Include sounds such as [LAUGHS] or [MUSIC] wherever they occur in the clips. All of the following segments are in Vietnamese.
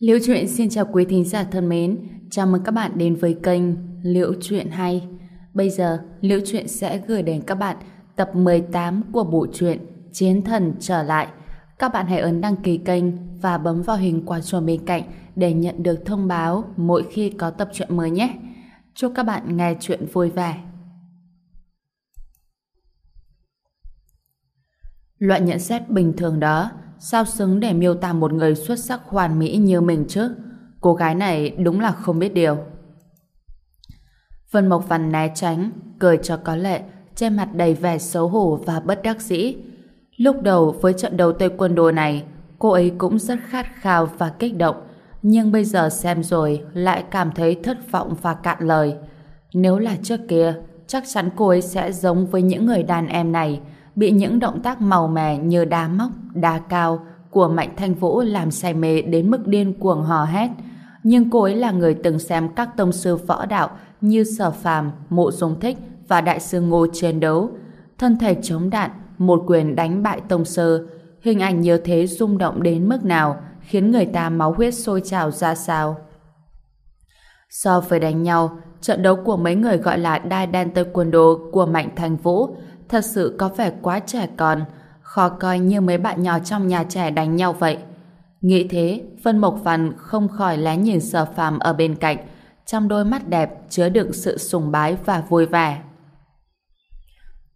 Liễu Chuyện xin chào quý thính giả thân mến, chào mừng các bạn đến với kênh Liễu Chuyện Hay. Bây giờ, Liễu Chuyện sẽ gửi đến các bạn tập 18 của bộ truyện Chiến Thần Trở Lại. Các bạn hãy ấn đăng ký kênh và bấm vào hình quả chuông bên cạnh để nhận được thông báo mỗi khi có tập truyện mới nhé. Chúc các bạn nghe chuyện vui vẻ. Loại nhận xét bình thường đó sao xứng để miêu tả một người xuất sắc hoàn mỹ như mình chứ? Cô gái này đúng là không biết điều. Vân Mộc Văn né tránh, cười cho có lệ, trên mặt đầy vẻ xấu hổ và bất đắc dĩ. Lúc đầu với trận đấu tây quân đồ này, cô ấy cũng rất khát khao và kích động, nhưng bây giờ xem rồi lại cảm thấy thất vọng và cạn lời. Nếu là trước kia, chắc chắn cô ấy sẽ giống với những người đàn em này, bị những động tác màu mè như đá móc, đá cao của Mạnh Thanh Vũ làm say mê đến mức điên cuồng hò hét. Nhưng cô ấy là người từng xem các tông sư võ đạo như Sở Phàm, Mộ Dung Thích và Đại sư Ngô chiến đấu. Thân thể chống đạn, một quyền đánh bại tông sư. Hình ảnh như thế rung động đến mức nào khiến người ta máu huyết sôi trào ra sao. So với đánh nhau, trận đấu của mấy người gọi là đai đen tây quân đồ của Mạnh Thành Vũ thật sự có vẻ quá trẻ con, khó coi như mấy bạn nhỏ trong nhà trẻ đánh nhau vậy. Nghĩ thế, Vân Mộc Văn không khỏi lén nhìn sở phàm ở bên cạnh, trong đôi mắt đẹp chứa đựng sự sùng bái và vui vẻ.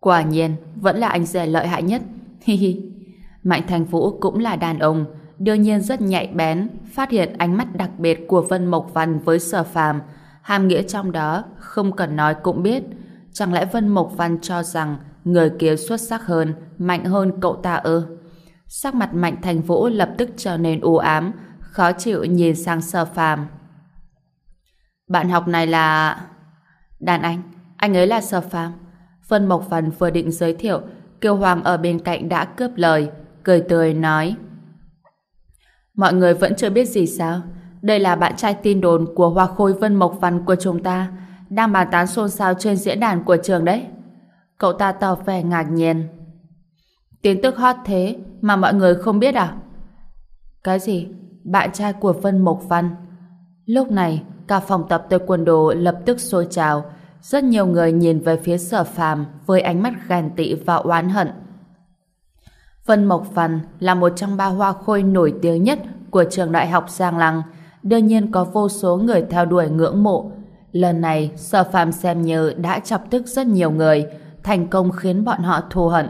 Quả nhiên, vẫn là anh rể lợi hại nhất. Hi hi. Mạnh Thành Vũ cũng là đàn ông, đương nhiên rất nhạy bén, phát hiện ánh mắt đặc biệt của Vân Mộc Văn với sở phàm. Hàm nghĩa trong đó, không cần nói cũng biết. Chẳng lẽ Vân Mộc Văn cho rằng người kia xuất sắc hơn, mạnh hơn cậu ta ư? Sắc mặt Mạnh Thành Vũ lập tức trở nên u ám, khó chịu nhìn sang Sở Phàm. Bạn học này là... Đàn anh, anh ấy là Sở Phàm. Vân Mộc Phần vừa định giới thiệu, Kiều Hoàng ở bên cạnh đã cướp lời, cười tươi nói. Mọi người vẫn chưa biết gì sao? Đây là bạn trai tin đồn của Hoa Khôi Vân Mộc Văn của chúng ta, đang bàn tán xôn xao trên diễn đàn của trường đấy. Cậu ta tỏ vẻ ngạc nhiên. Tin tức hot thế mà mọi người không biết à? Cái gì? Bạn trai của Vân Mộc Văn. Lúc này, cả phòng tập tới quần đồ lập tức sôi trào. Rất nhiều người nhìn về phía sở phàm với ánh mắt ghen tị và oán hận. Vân Mộc Văn là một trong ba hoa khôi nổi tiếng nhất của trường đại học Giang Lăng. Đương nhiên có vô số người theo đuổi ngưỡng mộ. Lần này, sở phàm xem như đã chọc tức rất nhiều người, thành công khiến bọn họ thù hận.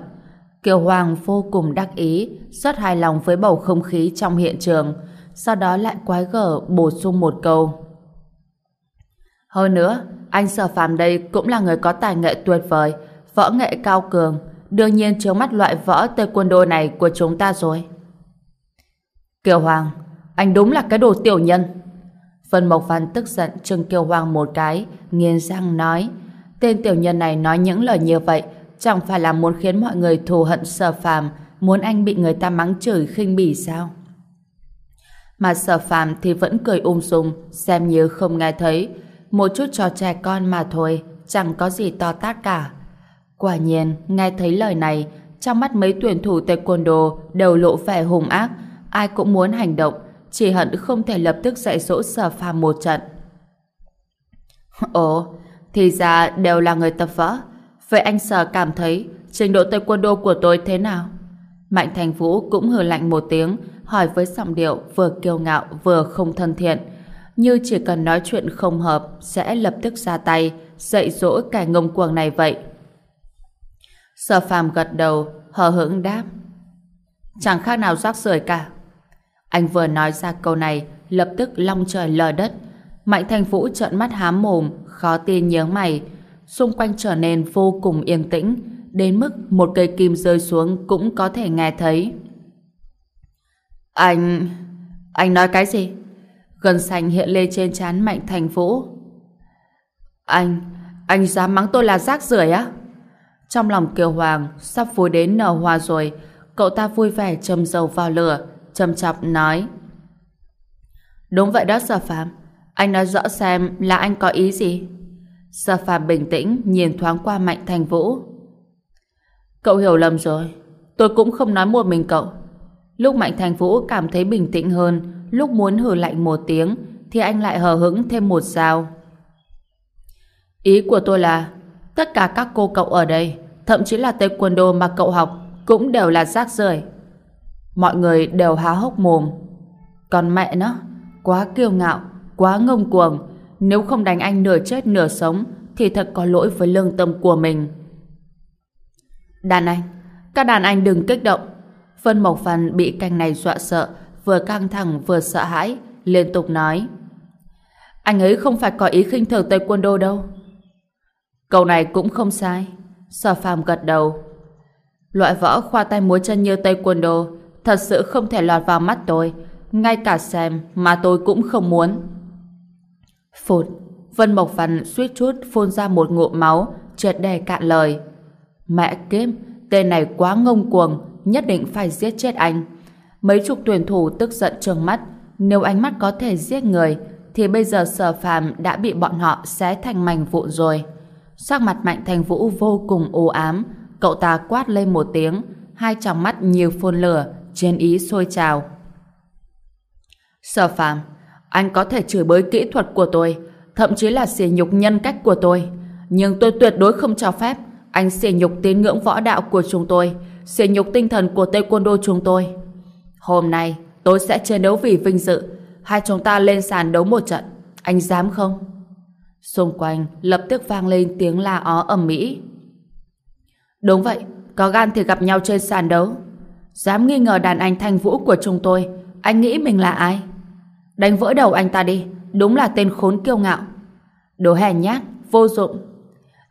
Kiều Hoàng vô cùng đắc ý, rất hài lòng với bầu không khí trong hiện trường, sau đó lại quái gở bổ sung một câu. Hơn nữa, anh Sở Phạm đây cũng là người có tài nghệ tuyệt vời, võ nghệ cao cường, đương nhiên trước mắt loại võ tây quân đô này của chúng ta rồi. Kiều Hoàng, anh đúng là cái đồ tiểu nhân. Vân Mộc Văn tức giận trừng Kiều Hoàng một cái, nghiến răng nói, tên tiểu nhân này nói những lời như vậy Chẳng phải là muốn khiến mọi người thù hận sở phàm, muốn anh bị người ta mắng chửi khinh bỉ sao? Mà sở phàm thì vẫn cười um ung dung, xem như không nghe thấy. Một chút trò trẻ con mà thôi, chẳng có gì to tát cả. Quả nhiên, nghe thấy lời này, trong mắt mấy tuyển thủ taekwondo đều lộ vẻ hung ác, ai cũng muốn hành động, chỉ hận không thể lập tức dạy dỗ sở phàm một trận. Ồ, thì ra đều là người tập võ, Vậy anh Sở cảm thấy trình độ taekwondo của tôi thế nào? Mạnh Thành Vũ cũng hừ lạnh một tiếng, hỏi với giọng điệu vừa kiêu ngạo vừa không thân thiện. Như chỉ cần nói chuyện không hợp, sẽ lập tức ra tay, dạy dỗ kẻ ngông cuồng này vậy. Sở phàm gật đầu, hờ hững đáp. Chẳng khác nào rác rưởi cả. Anh vừa nói ra câu này, lập tức long trời lờ đất. Mạnh Thành Vũ trợn mắt hám mồm, khó tin nhớ mày, xung quanh trở nên vô cùng yên tĩnh, đến mức một cây kim rơi xuống cũng có thể nghe thấy. Anh... anh nói cái gì? Gần sành hiện lên trên trán Mạnh Thành Vũ. Anh... anh dám mắng tôi là rác rưởi á? Trong lòng Kiều Hoàng sắp vui đến nở hoa rồi, cậu ta vui vẻ châm dầu vào lửa, châm chọc nói. Đúng vậy đó Sở Phạm, anh nói rõ xem là anh có ý gì? Sa Phạm bình tĩnh nhìn thoáng qua Mạnh Thành Vũ. Cậu hiểu lầm rồi. Tôi cũng không nói một mình cậu. Lúc Mạnh Thành Vũ cảm thấy bình tĩnh hơn, lúc muốn hử lạnh một tiếng, thì anh lại hờ hững thêm một sao. Ý của tôi là, tất cả các cô cậu ở đây, thậm chí là taekwondo mà cậu học, cũng đều là rác rưởi. Mọi người đều há hốc mồm. Còn mẹ nó, quá kiêu ngạo, quá ngông cuồng, nếu không đánh anh nửa chết nửa sống, thì thật có lỗi với lương tâm của mình. Đàn anh, các đàn anh đừng kích động. Vân Mộc phần bị canh này dọa sợ, vừa căng thẳng vừa sợ hãi, liên tục nói. Anh ấy không phải có ý khinh thường Tây Quân Đô đâu. Câu này cũng không sai. Sở phàm gật đầu. Loại võ khoa tay múa chân như Tây Quân Đô thật sự không thể lọt vào mắt tôi. Ngay cả xem mà tôi cũng không muốn. Phụt, Vân Mộc Văn suýt chút phun ra một ngụm máu, trượt đề cạn lời. Mẹ kiếp, tên này quá ngông cuồng, nhất định phải giết chết anh. Mấy chục tuyển thủ tức giận trừng mắt, nếu ánh mắt có thể giết người, thì bây giờ sở phàm đã bị bọn họ xé thành mảnh vụn rồi. Sắc mặt Mạnh Thành Vũ vô cùng u ám, cậu ta quát lên một tiếng, hai tròng mắt nhiều phun lửa, trên ý sôi trào. Sở phàm, anh có thể chửi bới kỹ thuật của tôi, thậm chí là xỉ nhục nhân cách của tôi, nhưng tôi tuyệt đối không cho phép anh xỉ nhục tín ngưỡng võ đạo của chúng tôi, xỉ nhục tinh thần của Taekwondo chúng tôi. Hôm nay, tôi sẽ chiến đấu vì vinh dự, hai chúng ta lên sàn đấu một trận, anh dám không? Xung quanh lập tức vang lên tiếng la ó ầm mỹ. Đúng vậy, có gan thì gặp nhau trên sàn đấu. Dám nghi ngờ đàn anh thanh vũ của chúng tôi, anh nghĩ mình là ai? Đánh vỡ đầu anh ta đi, đúng là tên khốn kiêu ngạo. Đồ hèn nhát, vô dụng.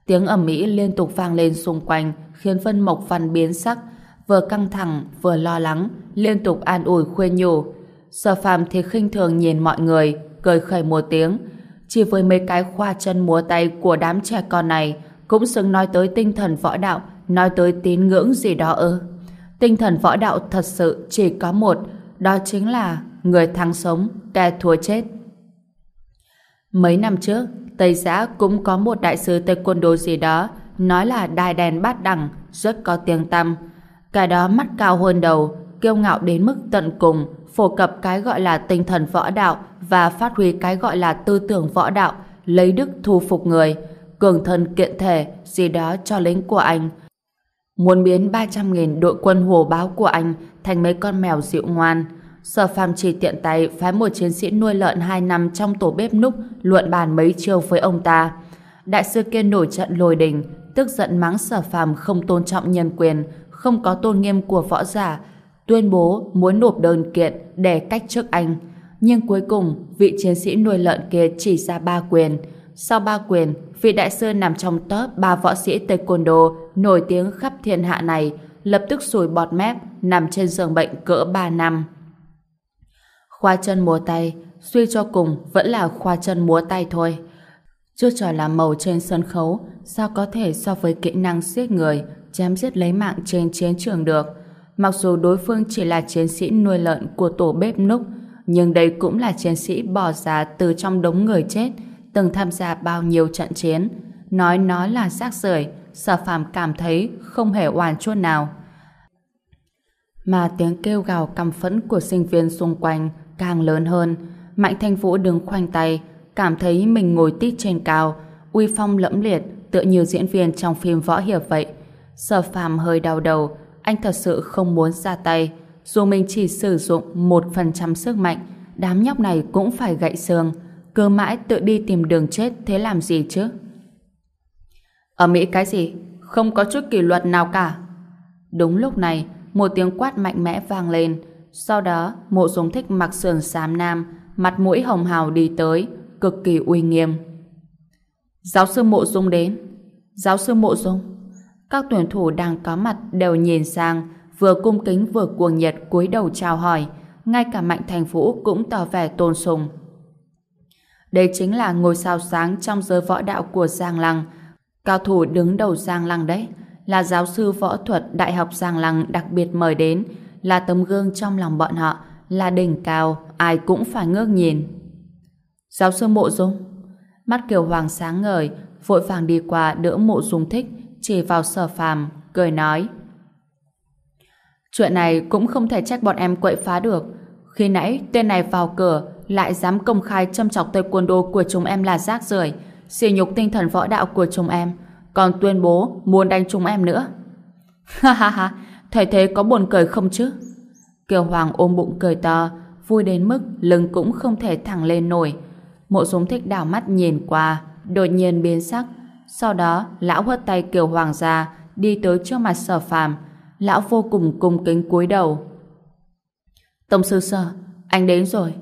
Tiếng ầm mỹ liên tục vang lên xung quanh, khiến Vân Mộc Văn biến sắc, vừa căng thẳng vừa lo lắng, liên tục an ủi khuyên nhủ. Sở Phàm thì khinh thường nhìn mọi người, cười khẩy một tiếng, chỉ với mấy cái khoa chân múa tay của đám trẻ con này cũng xứng nói tới tinh thần võ đạo, nói tới tín ngưỡng gì đó ư. Tinh thần võ đạo thật sự chỉ có một, đó chính là người thắng sống, kẻ thua chết. Mấy năm trước, Tây Giã cũng có một đại sứ taekwondo gì đó nói là đài đèn bát đẳng, rất có tiếng tăm. Cả đó mắt cao hơn đầu, kiêu ngạo đến mức tận cùng, phổ cập cái gọi là tinh thần võ đạo và phát huy cái gọi là tư tưởng võ đạo, lấy đức thu phục người, cường thân kiện thể gì đó cho lính của anh. Muốn biến 300.000 đội quân hồ báo của anh thành mấy con mèo dịu ngoan. Sở phàm chỉ tiện tay phái một chiến sĩ nuôi lợn 2 năm trong tổ bếp núc luận bàn mấy chiêu với ông ta. Đại sư kia nổi trận lồi đình, tức giận mắng sở phàm không tôn trọng nhân quyền, không có tôn nghiêm của võ giả, tuyên bố muốn nộp đơn kiện để cách chức anh. Nhưng cuối cùng, vị chiến sĩ nuôi lợn kia chỉ ra ba quyền. Sau ba quyền, vị đại sư nằm trong top ba võ sĩ taekwondo nổi tiếng khắp thiên hạ này, lập tức sùi bọt mép, nằm trên giường bệnh cỡ ba năm. Khoa chân múa tay, suy cho cùng vẫn là khoa chân múa tay thôi. Chưa trò làm màu trên sân khấu, sao có thể so với kỹ năng giết người, chém giết lấy mạng trên chiến trường được. Mặc dù đối phương chỉ là chiến sĩ nuôi lợn của tổ bếp núc, nhưng đây cũng là chiến sĩ bỏ ra từ trong đống người chết, từng tham gia bao nhiêu trận chiến. Nói nó là xác rưởi sở phàm cảm thấy không hề oan chút nào. Mà tiếng kêu gào căm phẫn của sinh viên xung quanh càng lớn hơn. Mạnh Thanh Vũ đứng khoanh tay, cảm thấy mình ngồi tít trên cao, uy phong lẫm liệt, tựa như diễn viên trong phim võ hiệp vậy. Sở phàm hơi đau đầu, anh thật sự không muốn ra tay. Dù mình chỉ sử dụng một phần trăm sức mạnh, đám nhóc này cũng phải gãy xương. Cứ mãi tự đi tìm đường chết thế làm gì chứ? Ở Mỹ cái gì? Không có chút kỷ luật nào cả. Đúng lúc này, một tiếng quát mạnh mẽ vang lên. Sau đó, mộ dung thích mặc sườn xám nam, mặt mũi hồng hào đi tới, cực kỳ uy nghiêm. Giáo sư mộ dung đến. Giáo sư mộ dung. Các tuyển thủ đang có mặt đều nhìn sang, vừa cung kính vừa cuồng nhiệt cúi đầu chào hỏi, ngay cả Mạnh Thành Vũ cũng tỏ vẻ tôn sùng. Đây chính là ngôi sao sáng trong giới võ đạo của Giang Lăng, cao thủ đứng đầu Giang Lăng đấy, là giáo sư võ thuật Đại học Giang Lăng đặc biệt mời đến, là tấm gương trong lòng bọn họ, là đỉnh cao, ai cũng phải ngước nhìn. Giáo sư Mộ Dung Mắt Kiều Hoàng sáng ngời, vội vàng đi qua đỡ Mộ Dung thích, chỉ vào sở phàm, cười nói Chuyện này cũng không thể trách bọn em quậy phá được. Khi nãy tên này vào cửa lại dám công khai châm chọc taekwondo của chúng em là rác rưởi, xỉ nhục tinh thần võ đạo của chúng em, còn tuyên bố muốn đánh chúng em nữa. [LAUGHS] Ha ha ha, thầy thế có buồn cười không chứ? Kiều Hoàng ôm bụng cười to, vui đến mức lưng cũng không thể thẳng lên nổi. Mộ Dung Thích đảo mắt nhìn qua, đột nhiên biến sắc. Sau đó, lão hất tay Kiều Hoàng ra, đi tới trước mặt Sở Phàm. Lão vô cùng cung kính cúi đầu. Tông sư Sở, anh đến rồi.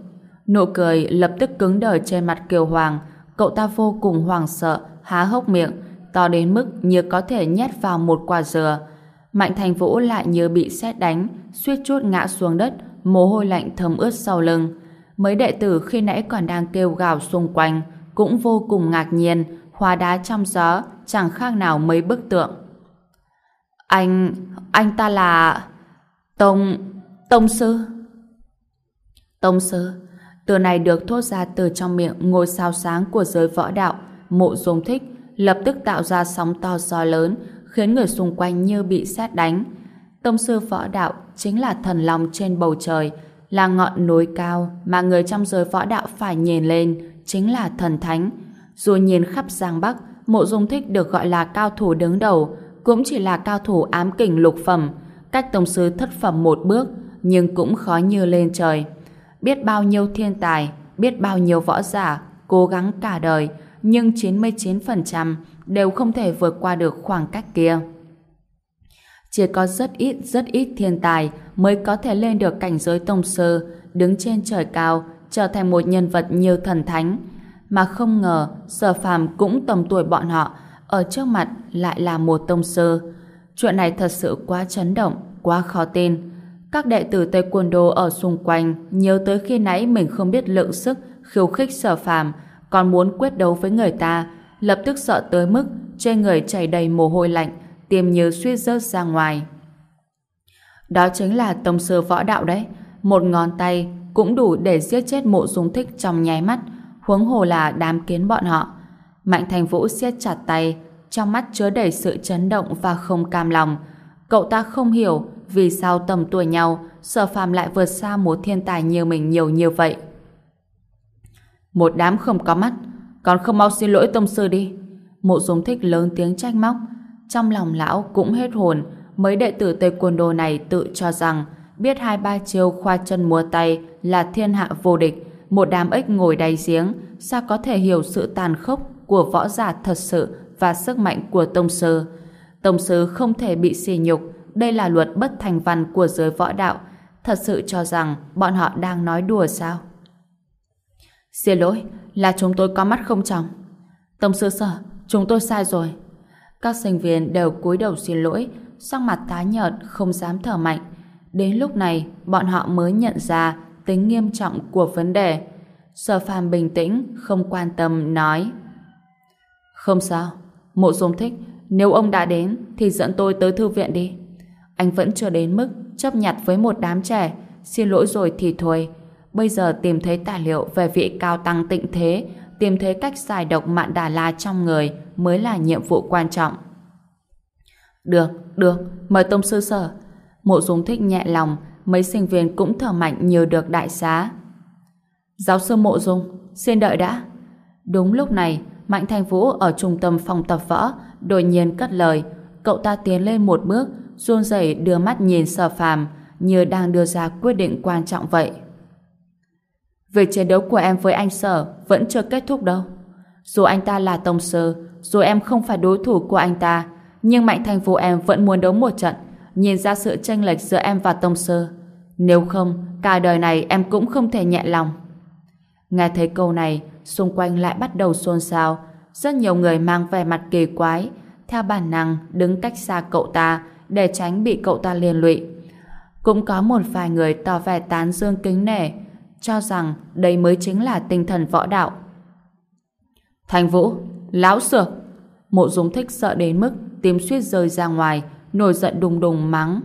Nụ cười lập tức cứng đờ trên mặt Kiều Hoàng. Cậu ta vô cùng hoảng sợ, há hốc miệng, to đến mức như có thể nhét vào một quả dừa. Mạnh Thành Vũ lại như bị sét đánh, suýt chút ngã xuống đất, mồ hôi lạnh thấm ướt sau lưng. Mấy đệ tử khi nãy còn đang kêu gào xung quanh, cũng vô cùng ngạc nhiên, hóa đá trong gió, chẳng khác nào mấy bức tượng. Anh, anh ta là... Tông... Tông sư? Tông sư, từ này được thốt ra từ trong miệng ngôi sao sáng của giới võ đạo, mộ dung thích, lập tức tạo ra sóng to gió lớn, khiến người xung quanh như bị xét đánh. Tông sư võ đạo chính là thần long trên bầu trời, là ngọn núi cao mà người trong giới võ đạo phải nhìn lên, chính là thần thánh. Dù nhìn khắp Giang Bắc, mộ dung thích được gọi là cao thủ đứng đầu, cũng chỉ là cao thủ ám kình lục phẩm, cách tông sư thất phẩm một bước, nhưng cũng khó như lên trời. Biết bao nhiêu thiên tài, biết bao nhiêu võ giả, cố gắng cả đời, nhưng 99% đều không thể vượt qua được khoảng cách kia. Chỉ có rất ít rất ít thiên tài mới có thể lên được cảnh giới tông sư, đứng trên trời cao, trở thành một nhân vật nhiều thần thánh. Mà không ngờ, sở phàm cũng tầm tuổi bọn họ, ở trước mặt lại là một tông sư. Chuyện này thật sự quá chấn động, quá khó tin. Các đệ tử Taekwondo ở xung quanh nhớ tới khi nãy mình không biết lượng sức khiêu khích sở phàm, còn muốn quyết đấu với người ta, lập tức sợ tới mức trên người chảy đầy mồ hôi lạnh, tim như suýt rớt ra ngoài. Đó chính là tông sư võ đạo đấy, một ngón tay cũng đủ để giết chết mộ dung thích trong nháy mắt, huống hồ là đám kiến bọn họ. Mạnh Thành Vũ siết chặt tay, trong mắt chứa đầy sự chấn động và không cam lòng. Cậu ta không hiểu vì sao tầm tuổi nhau sở phàm lại vượt xa một thiên tài như mình nhiều như vậy. Một đám không có mắt, còn không mau xin lỗi tông sư đi. Mộ dung thích lớn tiếng trách móc. Trong lòng lão cũng hết hồn, mấy đệ tử Tây Quân đồ này tự cho rằng biết hai ba chiêu khoa chân múa tay là thiên hạ vô địch, một đám ếch ngồi đáy giếng, sao có thể hiểu sự tàn khốc của võ giả thật sự và sức mạnh của tông sư. Tông sư không thể bị xỉ nhục, đây là luật bất thành văn của giới võ đạo, thật sự cho rằng bọn họ đang nói đùa sao? Xin lỗi, là chúng tôi có mắt không trong. Tông sư sở, chúng tôi sai rồi. Các sinh viên đều cúi đầu xin lỗi, sắc mặt tái nhợt, không dám thở mạnh. Đến lúc này, bọn họ mới nhận ra tính nghiêm trọng của vấn đề. Sở phàm bình tĩnh, không quan tâm, nói Không sao, mộ dung thích, nếu ông đã đến thì dẫn tôi tới thư viện đi. Anh vẫn chưa đến mức chấp nhặt với một đám trẻ, xin lỗi rồi thì thôi. Bây giờ tìm thấy tài liệu về vị cao tăng tịnh thế, tìm thấy cách giải độc mạn đà la trong người mới là nhiệm vụ quan trọng. Được, được, mời Tông Sư Sở. Mộ Dung thích nhẹ lòng, mấy sinh viên cũng thở mạnh nhờ được đại xá. Giáo sư Mộ Dung, xin đợi đã. Đúng lúc này, Mạnh Thành Vũ ở trung tâm phòng tập võ đột nhiên cất lời. Cậu ta tiến lên một bước, run rẩy đưa mắt nhìn sở phàm như đang đưa ra quyết định quan trọng vậy. Việc chiến đấu của em với anh sở vẫn chưa kết thúc đâu. Dù anh ta là tông sơ, dù em không phải đối thủ của anh ta, nhưng Mạnh Thành phố em vẫn muốn đấu một trận, nhìn ra sự tranh lệch giữa em và tông sơ, Nếu không, cả đời này em cũng không thể nhẹ lòng. Nghe thấy câu này, xung quanh lại bắt đầu xôn xao. Rất nhiều người mang vẻ mặt kỳ quái, theo bản năng đứng cách xa cậu ta để tránh bị cậu ta liên lụy. Cũng có một vài người tỏ vẻ tán dương kính nể, cho rằng đây mới chính là tinh thần võ đạo. Thành Vũ, lão sược! Mộ dung thích sợ đến mức tim suýt rơi ra ngoài, nổi giận đùng đùng mắng.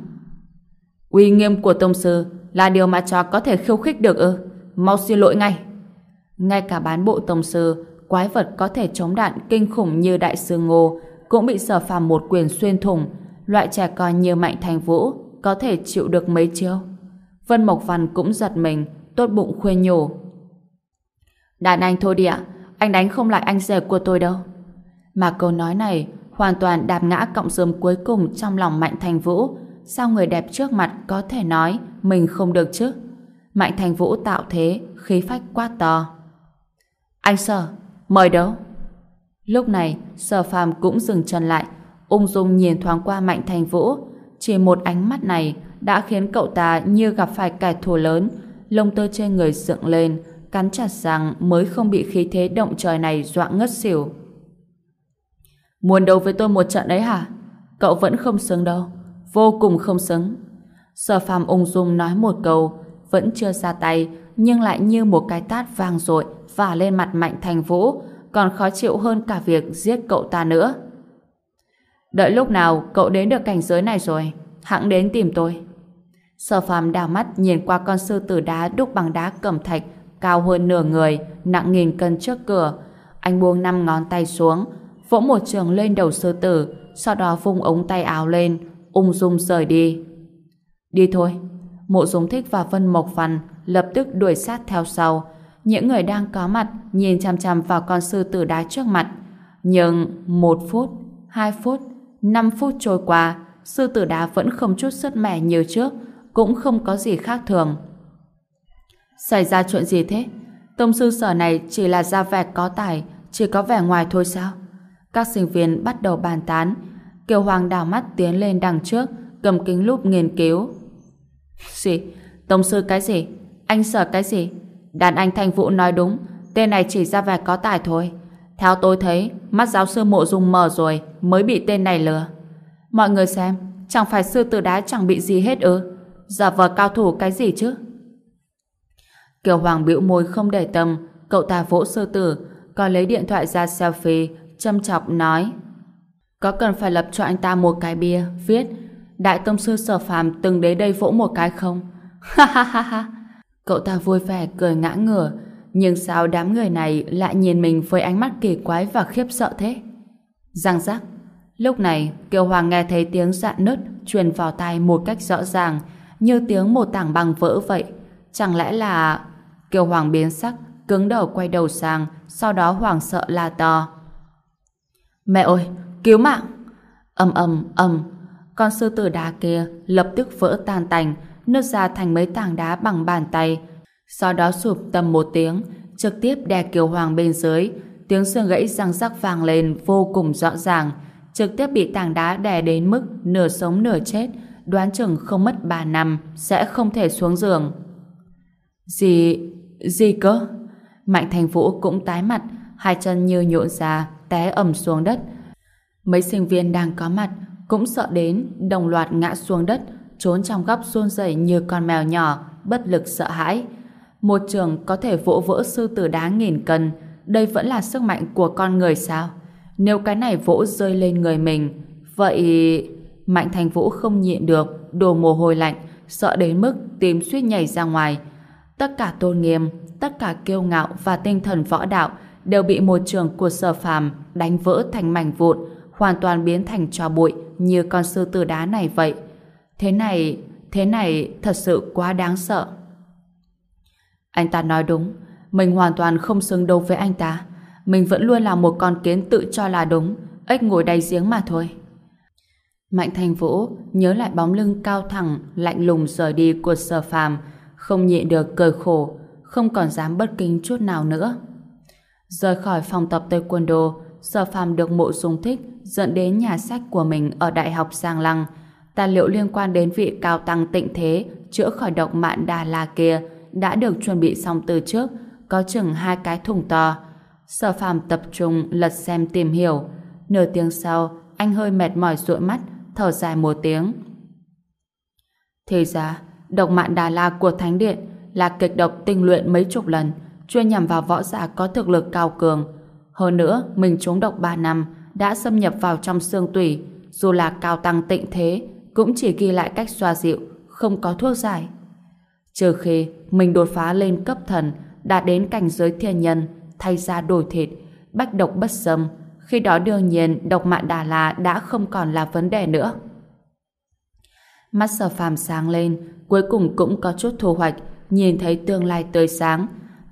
Uy nghiêm của tông sư là điều mà chó có thể khiêu khích được ư? Mau xin lỗi ngay! Ngay cả bán bộ tông sư, quái vật có thể chống đạn kinh khủng như đại sư Ngô cũng bị sở phàm một quyền xuyên thủng, loại trẻ con như Mạnh Thành Vũ có thể chịu được mấy chiêu. Vân Mộc Văn cũng giật mình, tốt bụng khuyên nhủ. Đàn anh thôi đi ạ, anh đánh không lại anh rể của tôi đâu. Mà câu nói này hoàn toàn đạp ngã cọng rơm cuối cùng trong lòng Mạnh Thành Vũ. Sao người đẹp trước mặt có thể nói mình không được chứ? Mạnh Thành Vũ tạo thế, khí phách quá to. Anh Sở, mời đấu. Lúc này, Sở Phàm cũng dừng chân lại, ung dung nhìn thoáng qua Mạnh Thành Vũ. Chỉ một ánh mắt này đã khiến cậu ta như gặp phải kẻ thù lớn, lông tơ trên người dựng lên, cắn chặt răng mới không bị khí thế động trời này dọa ngất xỉu. Muốn đấu với tôi một trận đấy hả? Cậu vẫn không xứng đâu. Vô cùng không xứng. Sở phàm ung dung nói một câu, vẫn chưa ra tay, nhưng lại như một cái tát vang dội vả lên mặt Mạnh Thành Vũ, còn khó chịu hơn cả việc giết cậu ta nữa. Đợi lúc nào cậu đến được cảnh giới này rồi, hãng đến tìm tôi. Sở phàm đào mắt nhìn qua con sư tử đá đúc bằng đá cẩm thạch cao hơn nửa người, nặng nghìn cân trước cửa. Anh buông năm ngón tay xuống, vỗ một trường lên đầu sư tử, sau đó vung ống tay áo lên, ung dung rời đi. Đi thôi. Mộ Dung Thích và Vân Mộc Văn lập tức đuổi sát theo sau. Những người đang có mặt nhìn chằm chằm vào con sư tử đá trước mặt. Nhưng một phút, hai phút, năm phút trôi qua, sư tử đá vẫn không chút sức mẻ như trước, cũng không có gì khác thường. Xảy ra chuyện gì thế? Tông sư sở này chỉ là ra vẻ có tài, chỉ có vẻ ngoài thôi sao? Các sinh viên bắt đầu bàn tán. Kiều Hoàng đảo mắt tiến lên đằng trước, cầm kính lúp nghiên cứu. Gì? Tông sư cái gì? Anh sở cái gì? Đàn anh thanh vũ nói đúng, tên này chỉ ra vẻ có tài thôi. Theo tôi thấy, mắt giáo sư mộ dung mở rồi mới bị tên này lừa. Mọi người xem, chẳng phải sư tử đá chẳng bị gì hết ư? Giả vờ cao thủ cái gì chứ? Kiều Hoàng bĩu môi không để tâm, cậu ta vỗ sư tử, còn lấy điện thoại ra selfie, châm chọc nói Có cần phải lập cho anh ta một cái bia, viết Đại tông sư sở phàm từng đến đây vỗ một cái không? [LAUGHS] Ha ha ha ha! Cậu ta vui vẻ cười ngã ngửa, nhưng sao đám người này lại nhìn mình với ánh mắt kỳ quái và khiếp sợ thế? Giang giác! Lúc này, Kiều Hoàng nghe thấy tiếng dạn nứt truyền vào tai một cách rõ ràng, như tiếng một tảng băng vỡ vậy. Chẳng lẽ là... Kiều Hoàng biến sắc, cứng đầu quay đầu sang, sau đó hoàng sợ la to. Mẹ ơi, cứu mạng! Âm âm âm, con sư tử đá kia lập tức vỡ tan tành, nứt ra thành mấy tảng đá bằng bàn tay. Sau đó sụp tầm một tiếng, trực tiếp đè Kiều Hoàng bên dưới, tiếng xương gãy răng rắc vàng lên vô cùng rõ ràng, trực tiếp bị tảng đá đè đến mức nửa sống nửa chết, đoán chừng không mất 3 năm sẽ không thể xuống giường. Gì... gì cơ? Mạnh Thành Vũ cũng tái mặt, hai chân như nhộn ra, té ẩm xuống đất. Mấy sinh viên đang có mặt cũng sợ đến, đồng loạt ngã xuống đất, trốn trong góc run rẩy như con mèo nhỏ, bất lực sợ hãi. Một trường có thể vỗ vỡ sư tử đá nghìn cân, đây vẫn là sức mạnh của con người sao? Nếu cái này vỗ rơi lên người mình, vậy... Mạnh Thành Vũ không nhịn được, đổ mồ hôi lạnh, sợ đến mức tim suýt nhảy ra ngoài. Tất cả tôn nghiêm, tất cả kiêu ngạo và tinh thần võ đạo đều bị một trường của sở phàm đánh vỡ thành mảnh vụn, hoàn toàn biến thành trò bụi như con sư tử đá này vậy. Thế này, thế này thật sự quá đáng sợ. Anh ta nói đúng, mình hoàn toàn không xứng đâu với anh ta. Mình vẫn luôn là một con kiến tự cho là đúng, ếch ngồi đầy giếng mà thôi. Mạnh Thành Vũ nhớ lại bóng lưng cao thẳng, lạnh lùng rời đi của sở phàm, không nhịn được cười khổ, không còn dám bất kính chút nào nữa. Rời khỏi phòng tập taekwondo, sở phàm được mộ dung thích dẫn đến nhà sách của mình ở Đại học Giang Lăng. Tài liệu liên quan đến vị cao tăng tịnh thế chữa khỏi độc mạn Đà La kia đã được chuẩn bị xong từ trước, có chừng hai cái thùng to. Sở phàm tập trung lật xem tìm hiểu. Nửa tiếng sau, anh hơi mệt mỏi dụi mắt, thở dài một tiếng. Thì ra, độc mạng Đà La của Thánh Điện là kịch độc tinh luyện mấy chục lần, chuyên nhằm vào võ giả có thực lực cao cường. Hơn nữa, mình trúng độc 3 năm, đã xâm nhập vào trong xương tủy, dù là cao tăng tịnh thế, cũng chỉ ghi lại cách xoa dịu, không có thuốc giải. Trừ khi mình đột phá lên cấp thần, đạt đến cảnh giới thiên nhân, thay ra đổi thịt, bách độc bất xâm, khi đó đương nhiên độc mạng Đà La đã không còn là vấn đề nữa. Mắt sở phàm sáng lên, cuối cùng cũng có chút thu hoạch, nhìn thấy tương lai tươi sáng.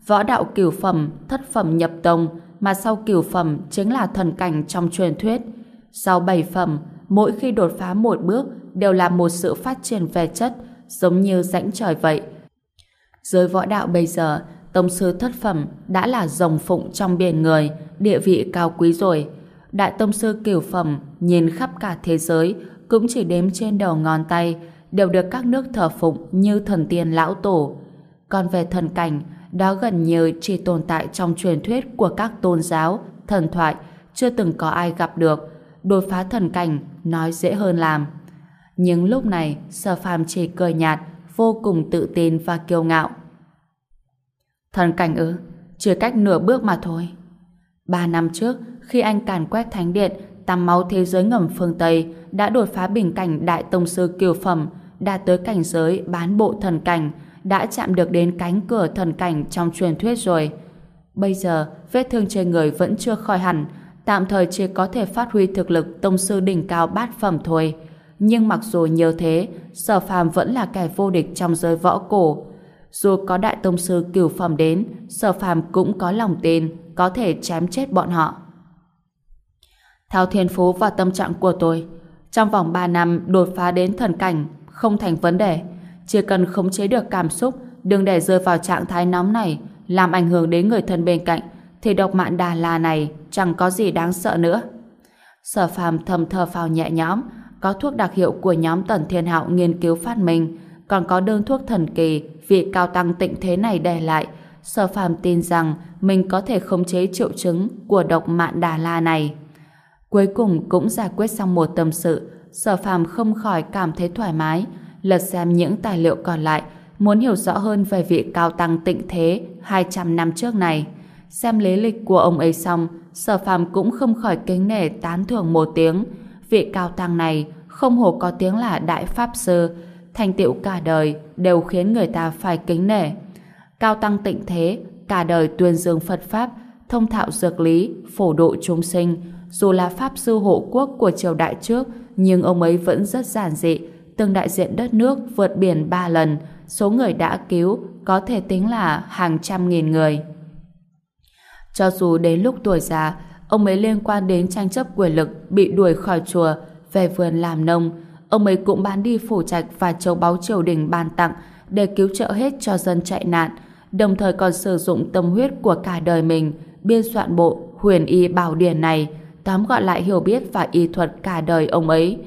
Võ đạo cửu phẩm, thất phẩm nhập tông, mà sau cửu phẩm chính là thần cảnh trong truyền thuyết. Sau bảy phẩm, mỗi khi đột phá một bước đều là một sự phát triển về chất, giống như rãnh trời vậy. giới võ đạo bây giờ, tông sư thất phẩm đã là rồng phụng trong biển người, địa vị cao quý rồi. Đại tông sư cửu phẩm nhìn khắp cả thế giới cũng chỉ đếm trên đầu ngón tay đều được các nước thờ phụng như thần tiên lão tổ. Còn về thần cảnh, đó gần như chỉ tồn tại trong truyền thuyết của các tôn giáo, thần thoại, chưa từng có ai gặp được. Đột phá thần cảnh nói dễ hơn làm. Nhưng lúc này, Sở Phàm chỉ cười nhạt, vô cùng tự tin và kiêu ngạo. Thần cảnh ư? Chỉ cách nửa bước mà thôi. Ba năm trước, khi anh càn quét thánh điện, tắm máu thế giới ngầm phương Tây đã đột phá bình cảnh đại tông sư kiều phẩm, đạt tới cảnh giới bán bộ thần cảnh, đã chạm được đến cánh cửa thần cảnh trong truyền thuyết rồi. Bây giờ, vết thương trên người vẫn chưa khỏi hẳn, tạm thời chỉ có thể phát huy thực lực tông sư đỉnh cao bát phẩm thôi. Nhưng mặc dù như thế, sở phàm vẫn là kẻ vô địch trong giới võ cổ. Dù có đại tông sư cửu phẩm đến, sở phàm cũng có lòng tin, có thể chém chết bọn họ. Theo thiên phú và tâm trạng của tôi, trong vòng 3 năm đột phá đến thần cảnh không thành vấn đề. Chỉ cần khống chế được cảm xúc, đừng để rơi vào trạng thái nóng này, làm ảnh hưởng đến người thân bên cạnh, thì độc mạng Đà La này chẳng có gì đáng sợ nữa. Sở phàm thầm thờ phào nhẹ nhõm, có thuốc đặc hiệu của nhóm Tần Thiên Hạo nghiên cứu phát minh, còn có đơn thuốc thần kỳ vị cao tăng tịnh thế này để lại. Sở phàm tin rằng mình có thể khống chế triệu chứng của độc mạng Đà La này. Cuối cùng cũng giải quyết xong một tâm sự, sở phàm không khỏi cảm thấy thoải mái, lật xem những tài liệu còn lại, muốn hiểu rõ hơn về vị cao tăng tịnh thế 200 năm trước này. Xem lý lịch của ông ấy xong, sở phàm cũng không khỏi kính nể tán thưởng một tiếng. Vị cao tăng này không hổ có tiếng là đại pháp sư, thành tựu cả đời đều khiến người ta phải kính nể. Cao tăng tịnh thế, cả đời tuyên dương Phật Pháp, thông thạo dược lý, phổ độ chúng sinh, dù là pháp sư hộ quốc của triều đại trước, nhưng ông ấy vẫn rất giản dị, từng đại diện đất nước vượt biển ba lần, số người đã cứu có thể tính là hàng trăm nghìn người. Cho dù đến lúc tuổi già, ông ấy liên quan đến tranh chấp quyền lực bị đuổi khỏi chùa, về vườn làm nông, ông ấy cũng bán đi phủ trạch và châu báu triều đình ban tặng để cứu trợ hết cho dân chạy nạn, đồng thời còn sử dụng tâm huyết của cả đời mình biên soạn bộ huyền y bảo điển này, tóm gọn lại hiểu biết và y thuật cả đời ông ấy.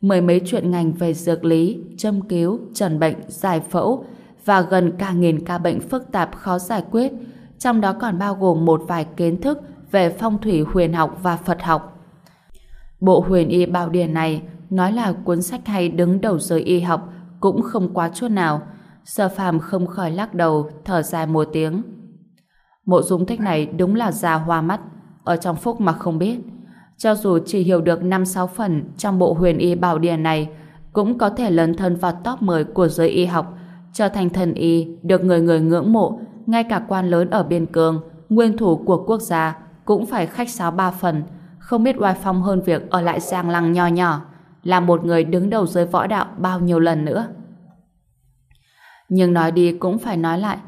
Mười mấy chuyện ngành về dược lý, châm cứu, trần bệnh, giải phẫu và gần cả nghìn ca bệnh phức tạp khó giải quyết, trong đó còn bao gồm một vài kiến thức về phong thủy huyền học và Phật học. Bộ huyền y bảo điển này nói là cuốn sách hay đứng đầu giới y học cũng không quá chút nào. Sở phàm không khỏi lắc đầu, thở dài một tiếng. Mộ dung thích này đúng là già hoa mắt, ở trong phúc mà không biết. Cho dù chỉ hiểu được 5-6 phần trong bộ huyền y bảo điển này, cũng có thể lấn thân vào top 10 của giới y học, trở thành thần y được người người ngưỡng mộ, ngay cả quan lớn ở biên cương, nguyên thủ của quốc gia cũng phải khách sáo ba phần, không biết oai phong hơn việc ở lại giang lăng nho nhỏ, là một người đứng đầu giới võ đạo bao nhiêu lần nữa. Nhưng nói đi cũng phải nói lại,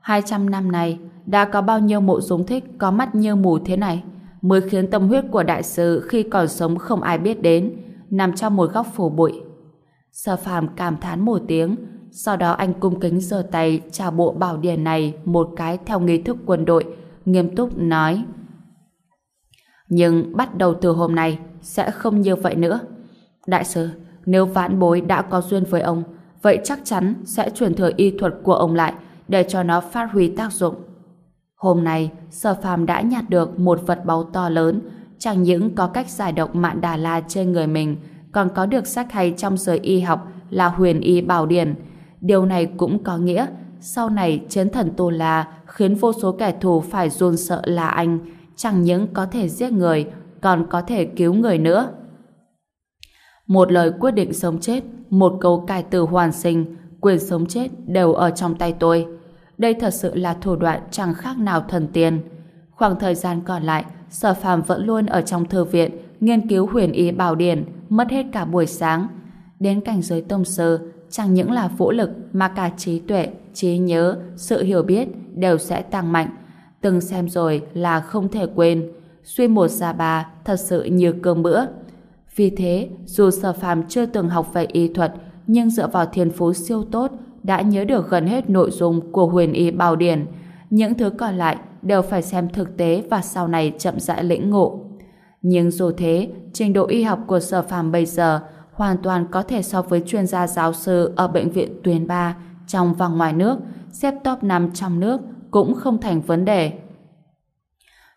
200 năm nay đã có bao nhiêu mộ dung thích có mắt như mù thế này mới khiến tâm huyết của đại sư khi còn sống không ai biết đến, nằm trong một góc phủ bụi. Sở phàm cảm thán một tiếng, sau đó anh cung kính giơ tay chào bộ bảo điển này một cái theo nghi thức quân đội, nghiêm túc nói. Nhưng bắt đầu từ hôm nay sẽ không như vậy nữa. Đại sư, nếu vãn bối đã có duyên với ông, vậy chắc chắn sẽ truyền thừa y thuật của ông lại để cho nó phát huy tác dụng. Hôm nay, Sở Phàm đã nhặt được một vật báu to lớn, chẳng những có cách giải độc mạn Đà La trên người mình, còn có được sách hay trong giới y học là huyền y bảo điển. Điều này cũng có nghĩa, sau này chiến thần Tô La khiến vô số kẻ thù phải run sợ là anh, chẳng những có thể giết người, còn có thể cứu người nữa. Một lời quyết định sống chết, một câu cải từ hoàn sinh, quyền sống chết đều ở trong tay tôi. Đây thật sự là thủ đoạn chẳng khác nào thần tiên. Khoảng thời gian còn lại, Sở Phàm vẫn luôn ở trong thư viện nghiên cứu huyền ý bảo điển, mất hết cả buổi sáng. đến cảnh giới tông sư chẳng những là vũ lực mà cả trí tuệ, trí nhớ, sự hiểu biết đều sẽ tăng mạnh. Từng xem rồi là không thể quên. Suy một ra ba thật sự như cơm bữa. Vì thế, dù sở phàm chưa từng học về y thuật, nhưng dựa vào thiên phú siêu tốt, đã nhớ được gần hết nội dung của huyền y bảo điển. Những thứ còn lại đều phải xem thực tế và sau này chậm rãi lĩnh ngộ. Nhưng dù thế, trình độ y học của sở phàm bây giờ hoàn toàn có thể so với chuyên gia giáo sư ở bệnh viện tuyến 3 trong và ngoài nước, xếp top 5 trong nước cũng không thành vấn đề.